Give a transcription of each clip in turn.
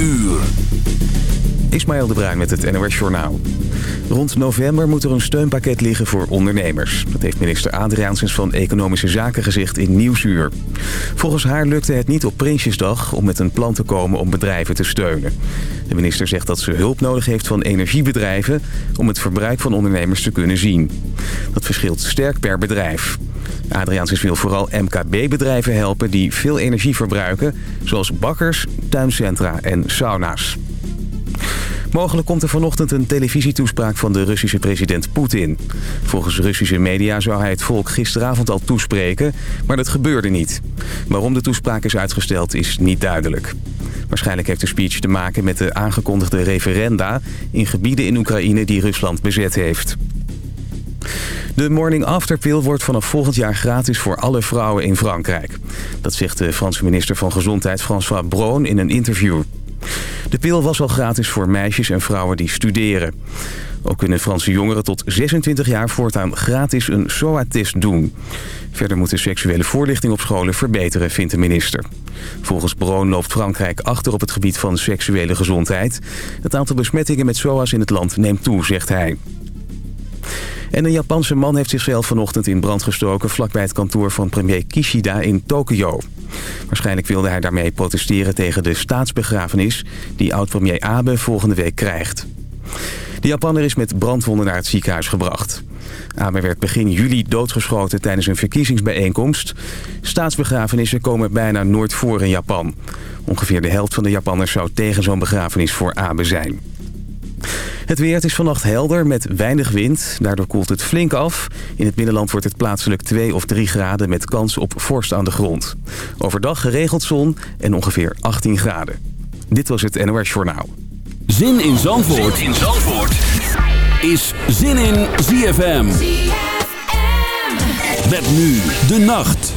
uur. Ismaël de Bruin met het NOS Journaal. Rond november moet er een steunpakket liggen voor ondernemers. Dat heeft minister Adriaansens van Economische Zaken gezegd in Nieuwsuur. Volgens haar lukte het niet op Prinsjesdag om met een plan te komen om bedrijven te steunen. De minister zegt dat ze hulp nodig heeft van energiebedrijven... om het verbruik van ondernemers te kunnen zien. Dat verschilt sterk per bedrijf. Adriaansens wil vooral MKB-bedrijven helpen die veel energie verbruiken... zoals bakkers, tuincentra en sauna's. Mogelijk komt er vanochtend een televisietoespraak van de Russische president Poetin. Volgens Russische media zou hij het volk gisteravond al toespreken, maar dat gebeurde niet. Waarom de toespraak is uitgesteld is niet duidelijk. Waarschijnlijk heeft de speech te maken met de aangekondigde referenda... in gebieden in Oekraïne die Rusland bezet heeft. De Morning After Pill wordt vanaf volgend jaar gratis voor alle vrouwen in Frankrijk. Dat zegt de Franse minister van Gezondheid François Braun in een interview. De pil was al gratis voor meisjes en vrouwen die studeren. Ook kunnen Franse jongeren tot 26 jaar voortaan gratis een SOA-test doen. Verder moet de seksuele voorlichting op scholen verbeteren, vindt de minister. Volgens Broon loopt Frankrijk achter op het gebied van seksuele gezondheid. Het aantal besmettingen met SOA's in het land neemt toe, zegt hij. En een Japanse man heeft zichzelf vanochtend in brand gestoken... vlakbij het kantoor van premier Kishida in Tokio. Waarschijnlijk wilde hij daarmee protesteren tegen de staatsbegrafenis... die oud-premier Abe volgende week krijgt. De Japanner is met brandwonden naar het ziekenhuis gebracht. Abe werd begin juli doodgeschoten tijdens een verkiezingsbijeenkomst. Staatsbegrafenissen komen bijna nooit voor in Japan. Ongeveer de helft van de Japanners zou tegen zo'n begrafenis voor Abe zijn. Het weer is vannacht helder met weinig wind. Daardoor koelt het flink af. In het binnenland wordt het plaatselijk 2 of 3 graden met kans op vorst aan de grond. Overdag geregeld zon en ongeveer 18 graden. Dit was het NOS Journaal. Zin in Zandvoort, zin in Zandvoort. is Zin in ZFM. ZFM. Met nu de nacht.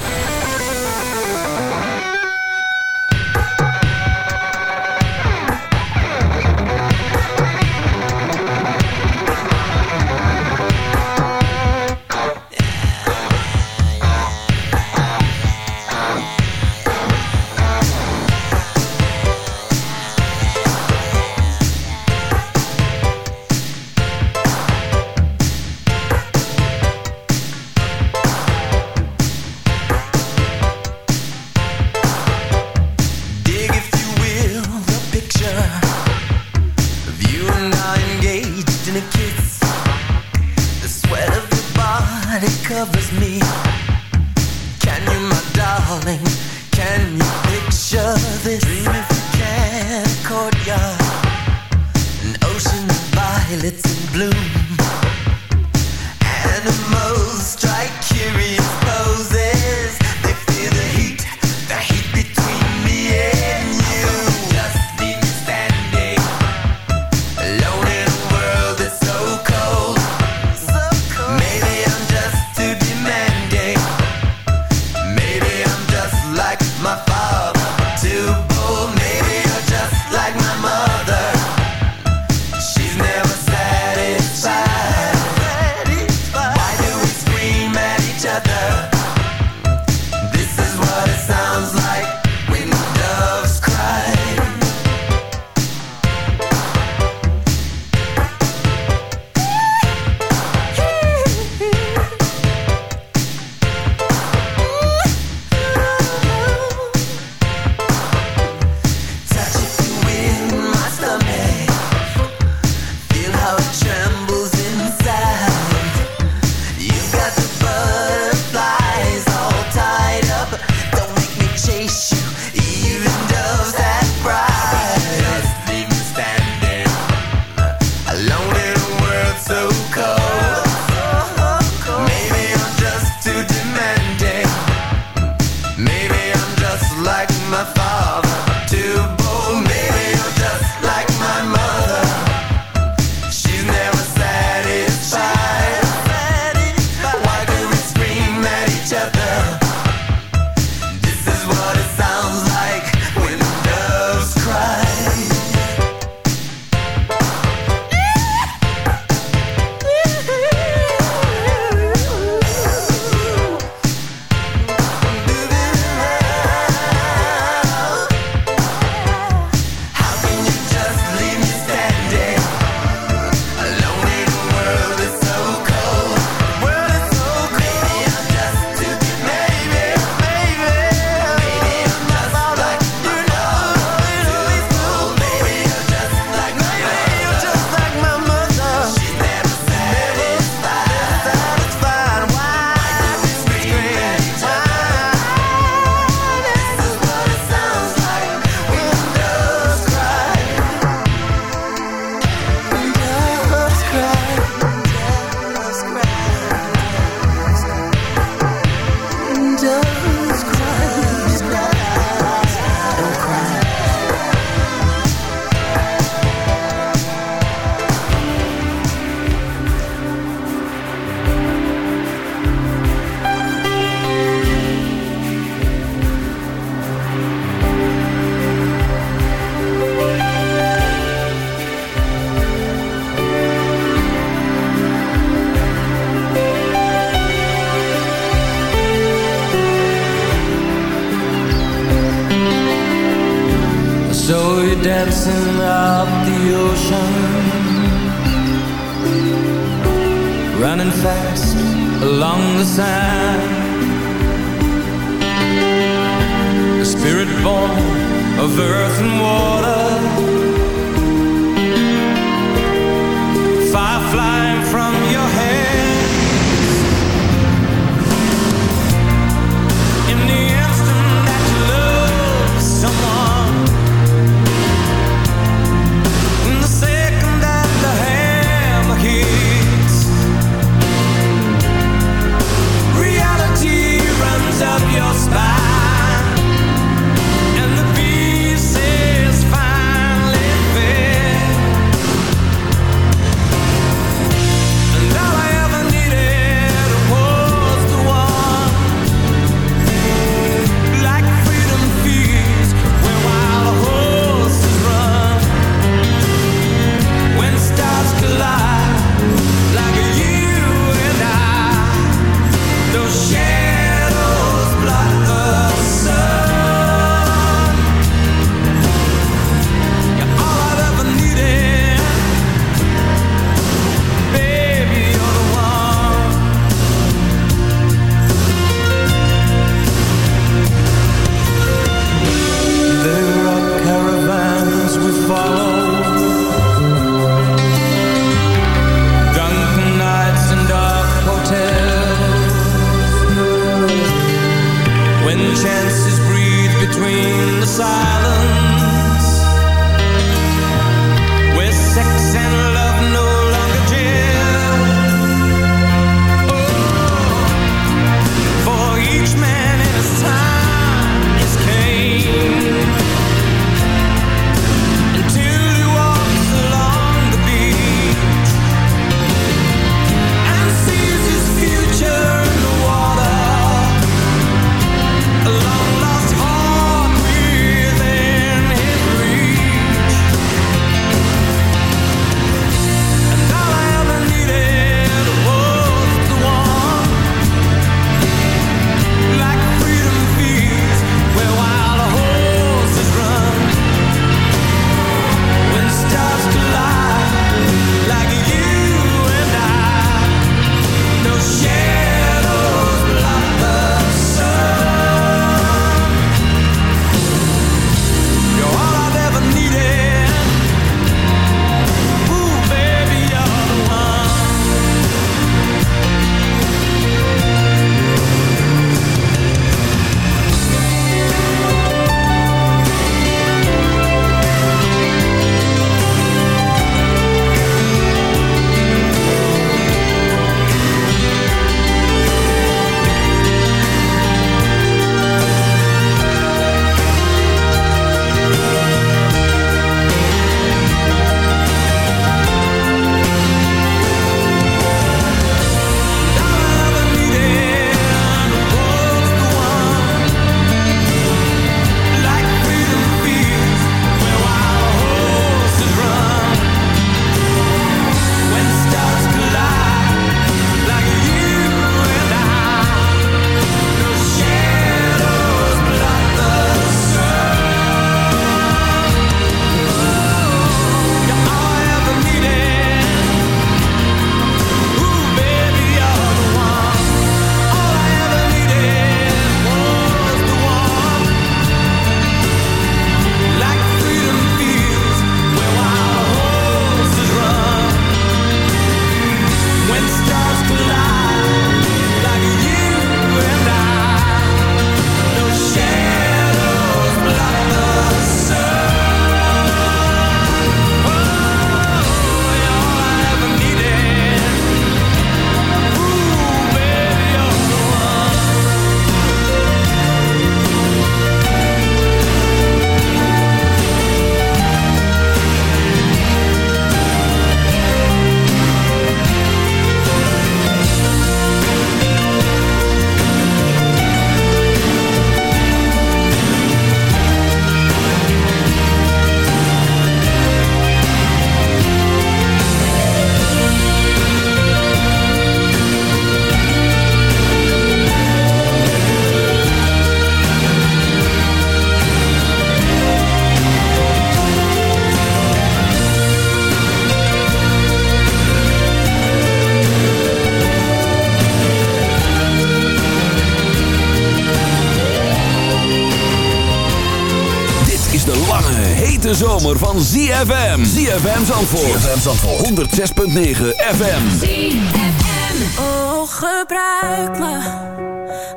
Zomer van ZFM. ZFM Zandvoort. ZFM Zandvoort. 106.9 FM. ZFM. Oh, gebruik me.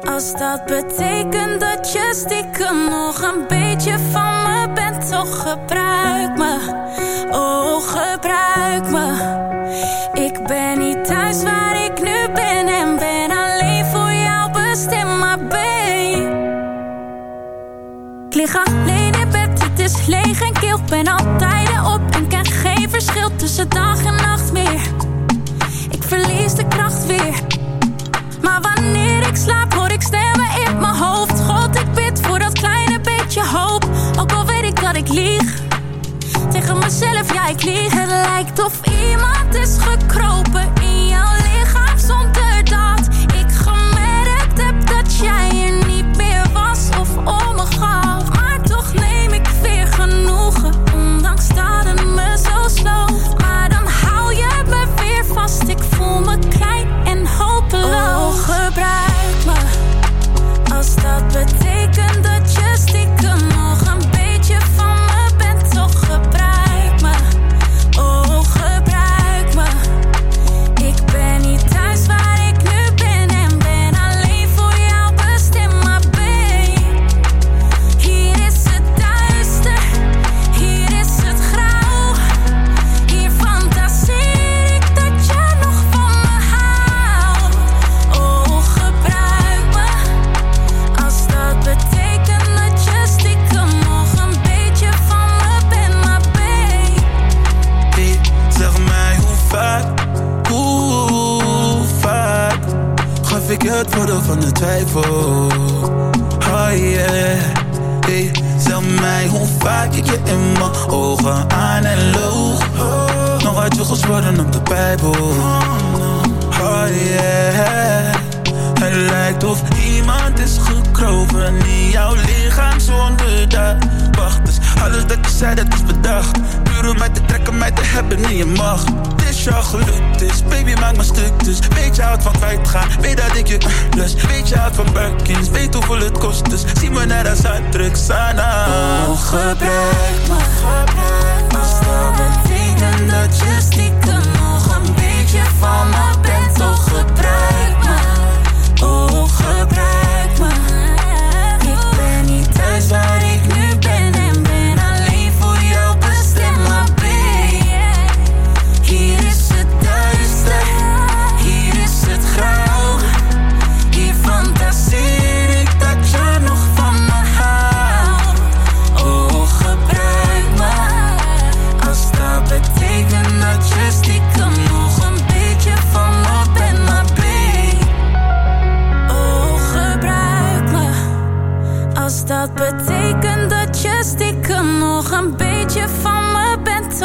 Als dat betekent dat je stiekem nog een beetje van me bent. Toch gebruik me. Oh, gebruik me. Ik ben niet thuis waar ik nu ben. En ben alleen voor jou bestemd, maar ben. Ik lig leeg en kil. Ben altijd op en krijg geen verschil tussen dag en nacht meer. Ik verlies de kracht weer. Maar wanneer ik slaap, hoor ik stemmen in mijn hoofd. God, ik bid voor dat kleine beetje hoop. Ook al weet ik dat ik lieg. Tegen mezelf, ja, ik lieg. Het lijkt of iemand is gekropen in jouw lichaam zonder dat ik gemerkt heb dat jij er niet meer was of om van de twijfel. Oh yeah. Hey, mij hoe vaak ik je in mijn ogen aan en loog. Nog uit je gesproken op de Bijbel. Oh yeah. Het lijkt of iemand is gekropen in jouw lichaam zonder dat Wacht, dus alles dat je zei dat is bedacht. Puur om mij te trekken, mij te hebben in je macht Het is jou gelukt, dus. Baby maak me stuk dus. Weet je houdt van kwijtgaan, weet dat ik je lust. Weet je houdt van Birkins, weet hoeveel het kost dus. Zie me net als uitdruk, Sana. Oh, gebruik me, Als dat betekent dat je stiekem nog een beetje van me bent, toch gebruik me. Oh, gebruik me. Ik ben niet thuis waar ik nu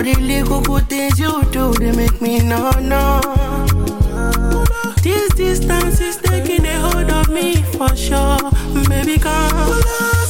All the little good things you do, they make me no, no. This distance is taking a hold of me for sure. Baby, come.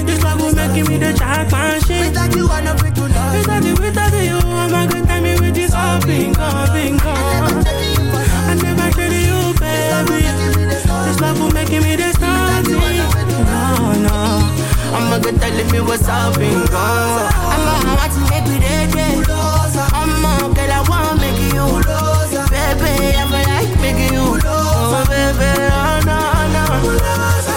will make, this love will make me the jackpot shit. Without you, I'm not free to love. Without you, without you, I'm a good time with this all bingo, bingo. I never traded you, baby. This love will make me the starting. No, no. I'm a good telling me what's up, bingo. I'm a want to make me dead, I'm a girl, I wanna make you. Baby, I feel like making you. Oh, baby, oh, no, no.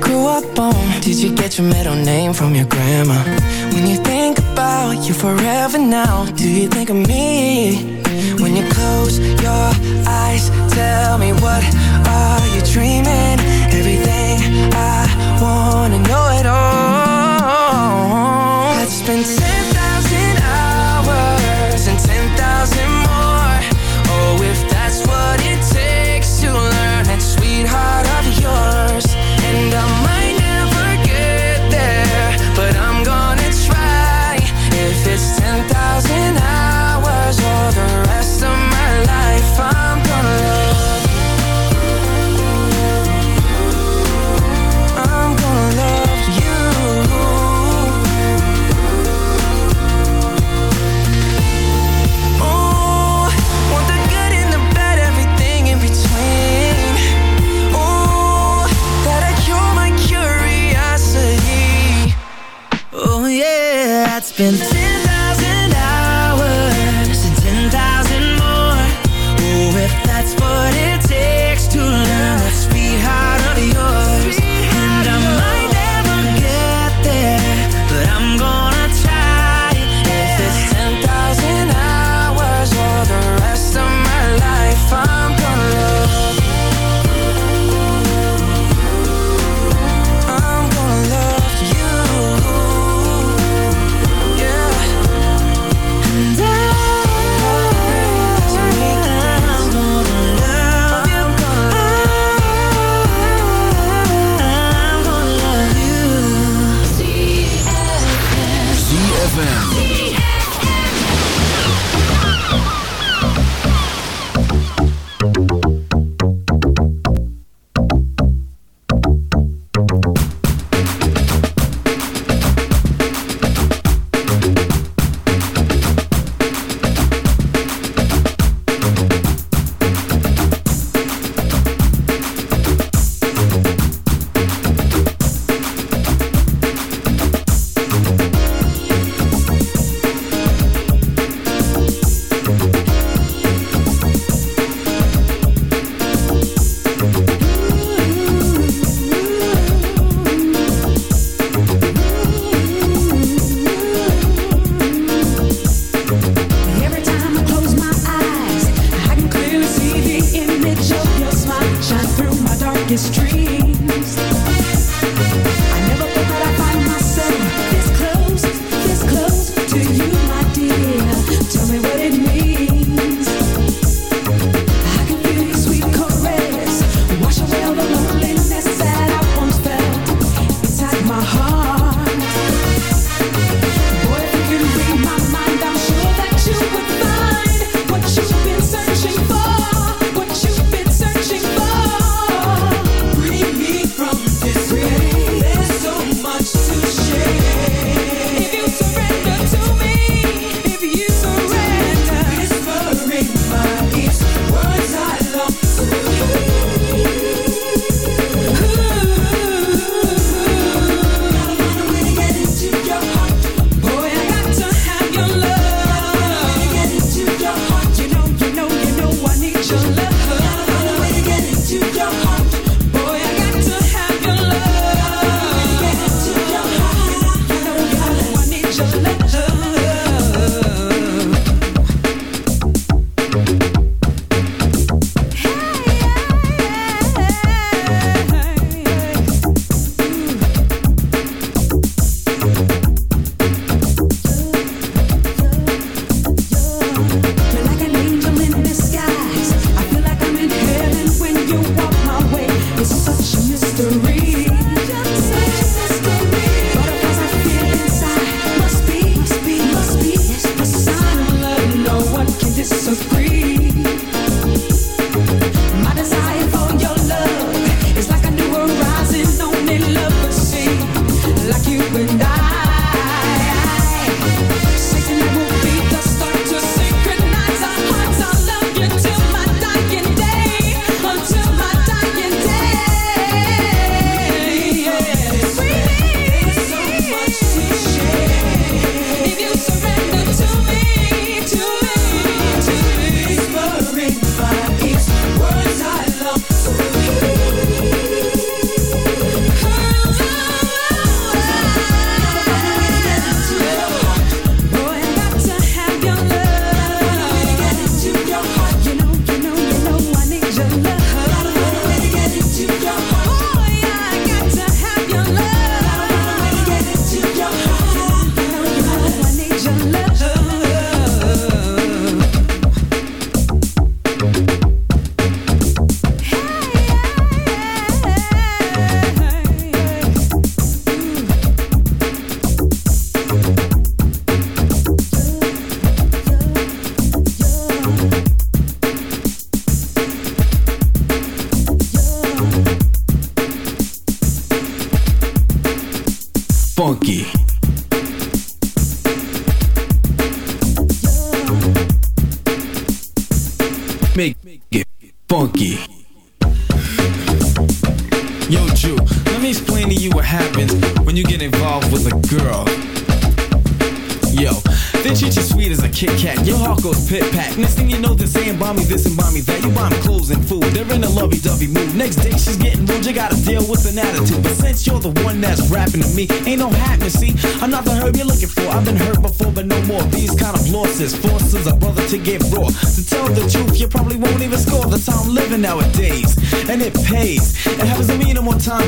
grew up on Did you get your middle name from your grandma? When you think about you forever now Do you think of me? When you close your eyes Tell me what are you dreaming? Everything I wanna know it all I've spent 10,000 hours And 10,000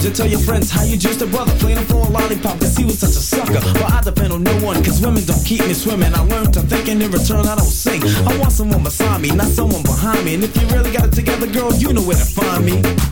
tell your friends how you just a brother playing him for a lollipop cause he was such a sucker. But I depend on no one cause women don't keep me swimming. I learned to think and in return I don't sing. I want someone beside me, not someone behind me. And if you really got it together, girl, you know where to find me